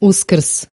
Ускорс